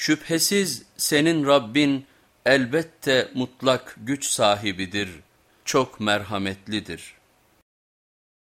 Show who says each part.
Speaker 1: Şüphesiz senin Rabbin elbette mutlak güç sahibidir, çok merhametlidir.''